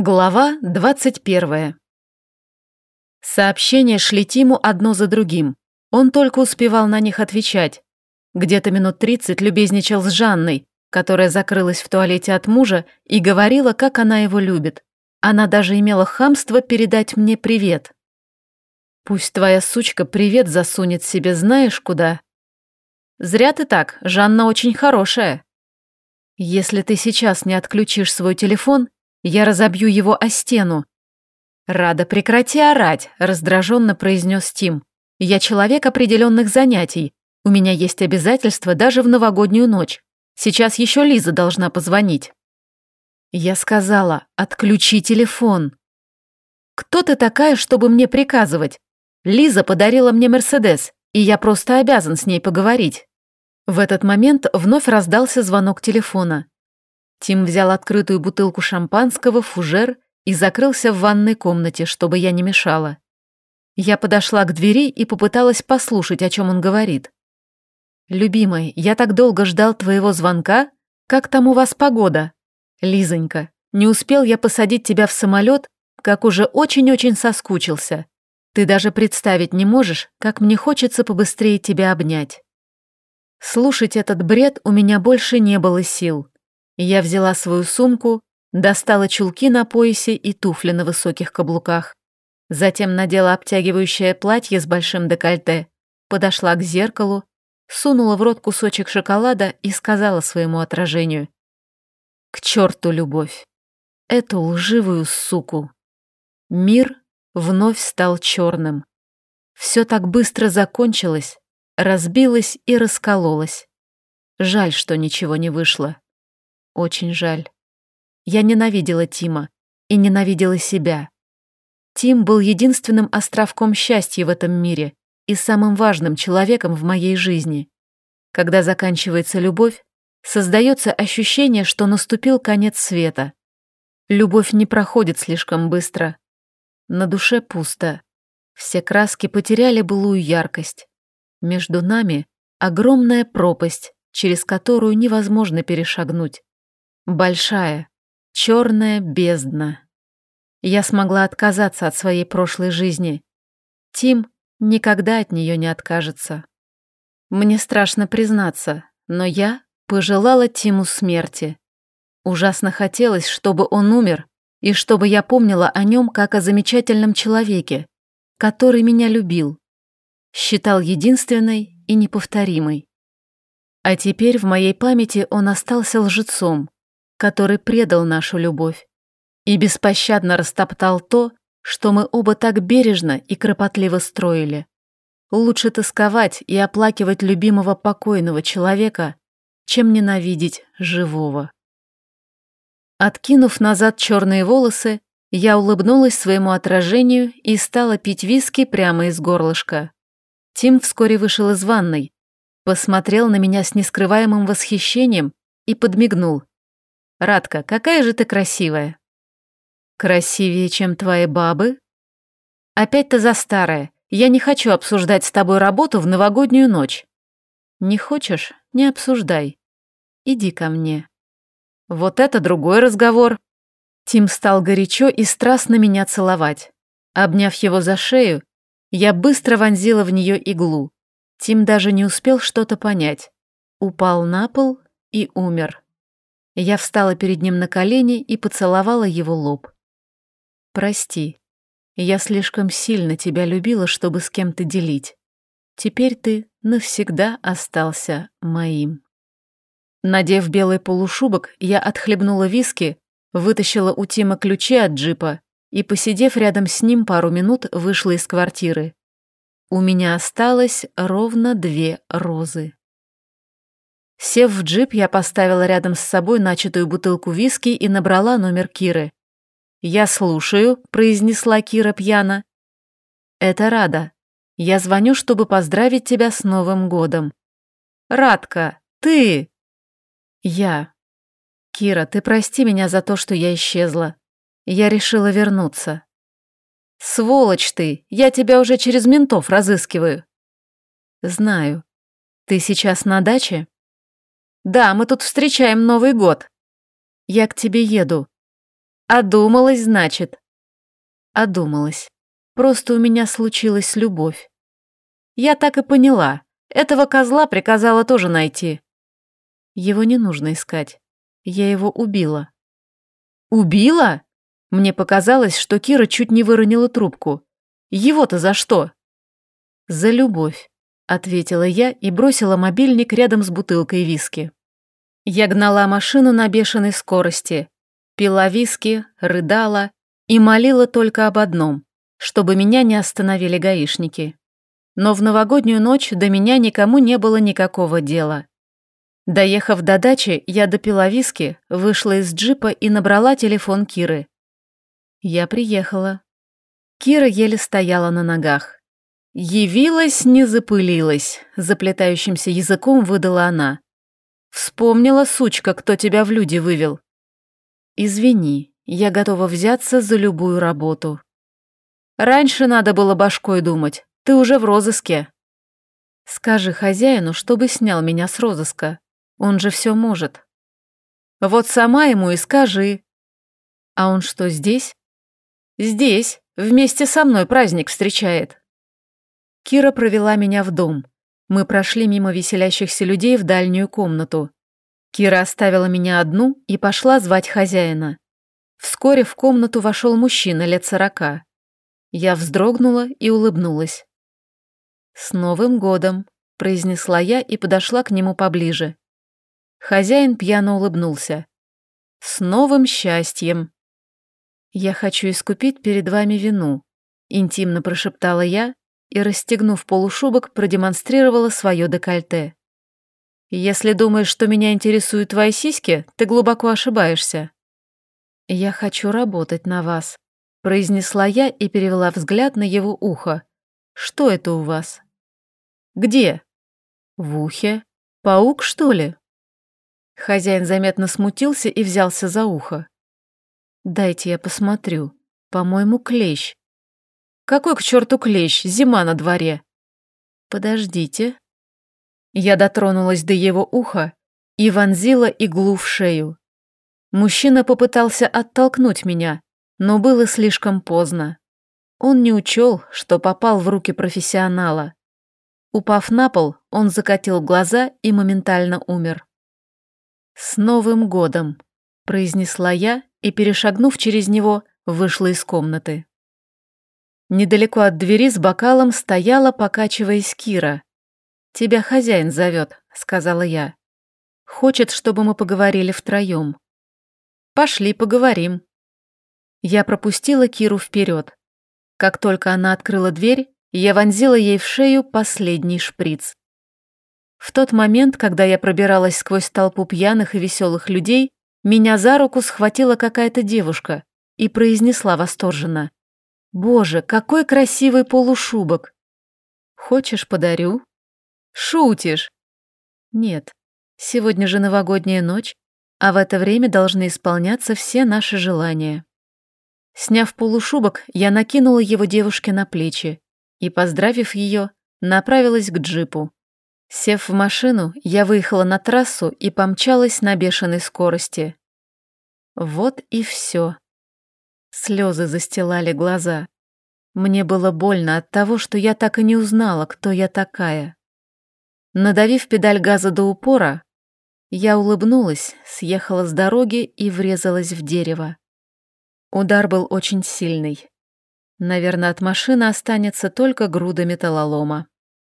Глава 21. Сообщения шли Тиму одно за другим. Он только успевал на них отвечать. Где-то минут 30 любезничал с Жанной, которая закрылась в туалете от мужа и говорила, как она его любит. Она даже имела хамство передать мне привет. Пусть твоя сучка привет засунет себе знаешь куда. Зря ты так, Жанна очень хорошая. Если ты сейчас не отключишь свой телефон, я разобью его о стену. Рада, прекрати орать, раздраженно произнес Тим. Я человек определенных занятий. У меня есть обязательства даже в новогоднюю ночь. Сейчас еще Лиза должна позвонить. Я сказала, отключи телефон. Кто ты такая, чтобы мне приказывать? Лиза подарила мне Мерседес, и я просто обязан с ней поговорить. В этот момент вновь раздался звонок телефона. Тим взял открытую бутылку шампанского, фужер и закрылся в ванной комнате, чтобы я не мешала. Я подошла к двери и попыталась послушать, о чем он говорит. «Любимый, я так долго ждал твоего звонка. Как там у вас погода?» «Лизонька, не успел я посадить тебя в самолет, как уже очень-очень соскучился. Ты даже представить не можешь, как мне хочется побыстрее тебя обнять». Слушать этот бред у меня больше не было сил. Я взяла свою сумку, достала чулки на поясе и туфли на высоких каблуках. Затем надела обтягивающее платье с большим декольте, подошла к зеркалу, сунула в рот кусочек шоколада и сказала своему отражению. «К черту любовь! Эту лживую суку!» Мир вновь стал черным. Все так быстро закончилось, разбилось и раскололось. Жаль, что ничего не вышло. Очень жаль. Я ненавидела Тима и ненавидела себя. Тим был единственным островком счастья в этом мире и самым важным человеком в моей жизни. Когда заканчивается любовь, создается ощущение, что наступил конец света. Любовь не проходит слишком быстро. На душе пусто. Все краски потеряли былую яркость. Между нами огромная пропасть, через которую невозможно перешагнуть. Большая, черная бездна. Я смогла отказаться от своей прошлой жизни. Тим никогда от нее не откажется. Мне страшно признаться, но я пожелала Тиму смерти. Ужасно хотелось, чтобы он умер, и чтобы я помнила о нем как о замечательном человеке, который меня любил, считал единственной и неповторимой. А теперь в моей памяти он остался лжецом, который предал нашу любовь и беспощадно растоптал то, что мы оба так бережно и кропотливо строили. Лучше тосковать и оплакивать любимого покойного человека, чем ненавидеть живого. Откинув назад черные волосы, я улыбнулась своему отражению и стала пить виски прямо из горлышка. Тим вскоре вышел из ванной, посмотрел на меня с нескрываемым восхищением и подмигнул, Радка, какая же ты красивая. Красивее, чем твои бабы? Опять ты за старое. Я не хочу обсуждать с тобой работу в новогоднюю ночь. Не хочешь? Не обсуждай. Иди ко мне. Вот это другой разговор. Тим стал горячо и страстно меня целовать. Обняв его за шею, я быстро вонзила в нее иглу. Тим даже не успел что-то понять. Упал на пол и умер. Я встала перед ним на колени и поцеловала его лоб. «Прости, я слишком сильно тебя любила, чтобы с кем-то делить. Теперь ты навсегда остался моим». Надев белый полушубок, я отхлебнула виски, вытащила у Тима ключи от джипа и, посидев рядом с ним пару минут, вышла из квартиры. У меня осталось ровно две розы. Сев в джип, я поставила рядом с собой начатую бутылку виски и набрала номер Киры. «Я слушаю», — произнесла Кира пьяно. «Это Рада. Я звоню, чтобы поздравить тебя с Новым годом». «Радка, ты!» «Я». «Кира, ты прости меня за то, что я исчезла. Я решила вернуться». «Сволочь ты! Я тебя уже через ментов разыскиваю». «Знаю. Ты сейчас на даче?» Да, мы тут встречаем Новый год. Я к тебе еду. Одумалась, значит? Одумалась. Просто у меня случилась любовь. Я так и поняла. Этого козла приказала тоже найти. Его не нужно искать. Я его убила. Убила? Мне показалось, что Кира чуть не выронила трубку. Его-то за что? За любовь, ответила я и бросила мобильник рядом с бутылкой виски. Я гнала машину на бешеной скорости, пила виски, рыдала и молила только об одном, чтобы меня не остановили гаишники. Но в новогоднюю ночь до меня никому не было никакого дела. Доехав до дачи, я допила виски, вышла из джипа и набрала телефон Киры. Я приехала. Кира еле стояла на ногах. «Явилась, не запылилась», — заплетающимся языком выдала она. «Вспомнила, сучка, кто тебя в люди вывел». «Извини, я готова взяться за любую работу». «Раньше надо было башкой думать, ты уже в розыске». «Скажи хозяину, чтобы снял меня с розыска, он же все может». «Вот сама ему и скажи». «А он что, здесь?» «Здесь, вместе со мной праздник встречает». Кира провела меня в дом. Мы прошли мимо веселящихся людей в дальнюю комнату. Кира оставила меня одну и пошла звать хозяина. Вскоре в комнату вошел мужчина лет сорока. Я вздрогнула и улыбнулась. «С Новым годом!» – произнесла я и подошла к нему поближе. Хозяин пьяно улыбнулся. «С новым счастьем!» «Я хочу искупить перед вами вину», – интимно прошептала я и, расстегнув полушубок, продемонстрировала свое декольте. «Если думаешь, что меня интересуют твои сиськи, ты глубоко ошибаешься». «Я хочу работать на вас», — произнесла я и перевела взгляд на его ухо. «Что это у вас?» «Где?» «В ухе. Паук, что ли?» Хозяин заметно смутился и взялся за ухо. «Дайте я посмотрю. По-моему, клещ. Какой к черту клещ? Зима на дворе. Подождите. Я дотронулась до его уха и вонзила иглу в шею. Мужчина попытался оттолкнуть меня, но было слишком поздно. Он не учел, что попал в руки профессионала. Упав на пол, он закатил глаза и моментально умер. «С Новым годом!» – произнесла я и, перешагнув через него, вышла из комнаты. Недалеко от двери с бокалом стояла, покачиваясь Кира. «Тебя хозяин зовет», — сказала я. «Хочет, чтобы мы поговорили втроем». «Пошли, поговорим». Я пропустила Киру вперед. Как только она открыла дверь, я вонзила ей в шею последний шприц. В тот момент, когда я пробиралась сквозь толпу пьяных и веселых людей, меня за руку схватила какая-то девушка и произнесла восторженно. Боже, какой красивый полушубок! Хочешь, подарю? Шутишь? Нет, сегодня же новогодняя ночь, а в это время должны исполняться все наши желания. Сняв полушубок, я накинула его девушке на плечи и, поздравив ее, направилась к джипу. Сев в машину, я выехала на трассу и помчалась на бешеной скорости. Вот и все. Слезы застилали глаза. Мне было больно от того, что я так и не узнала, кто я такая. Надавив педаль газа до упора, я улыбнулась, съехала с дороги и врезалась в дерево. Удар был очень сильный. Наверное, от машины останется только груда металлолома.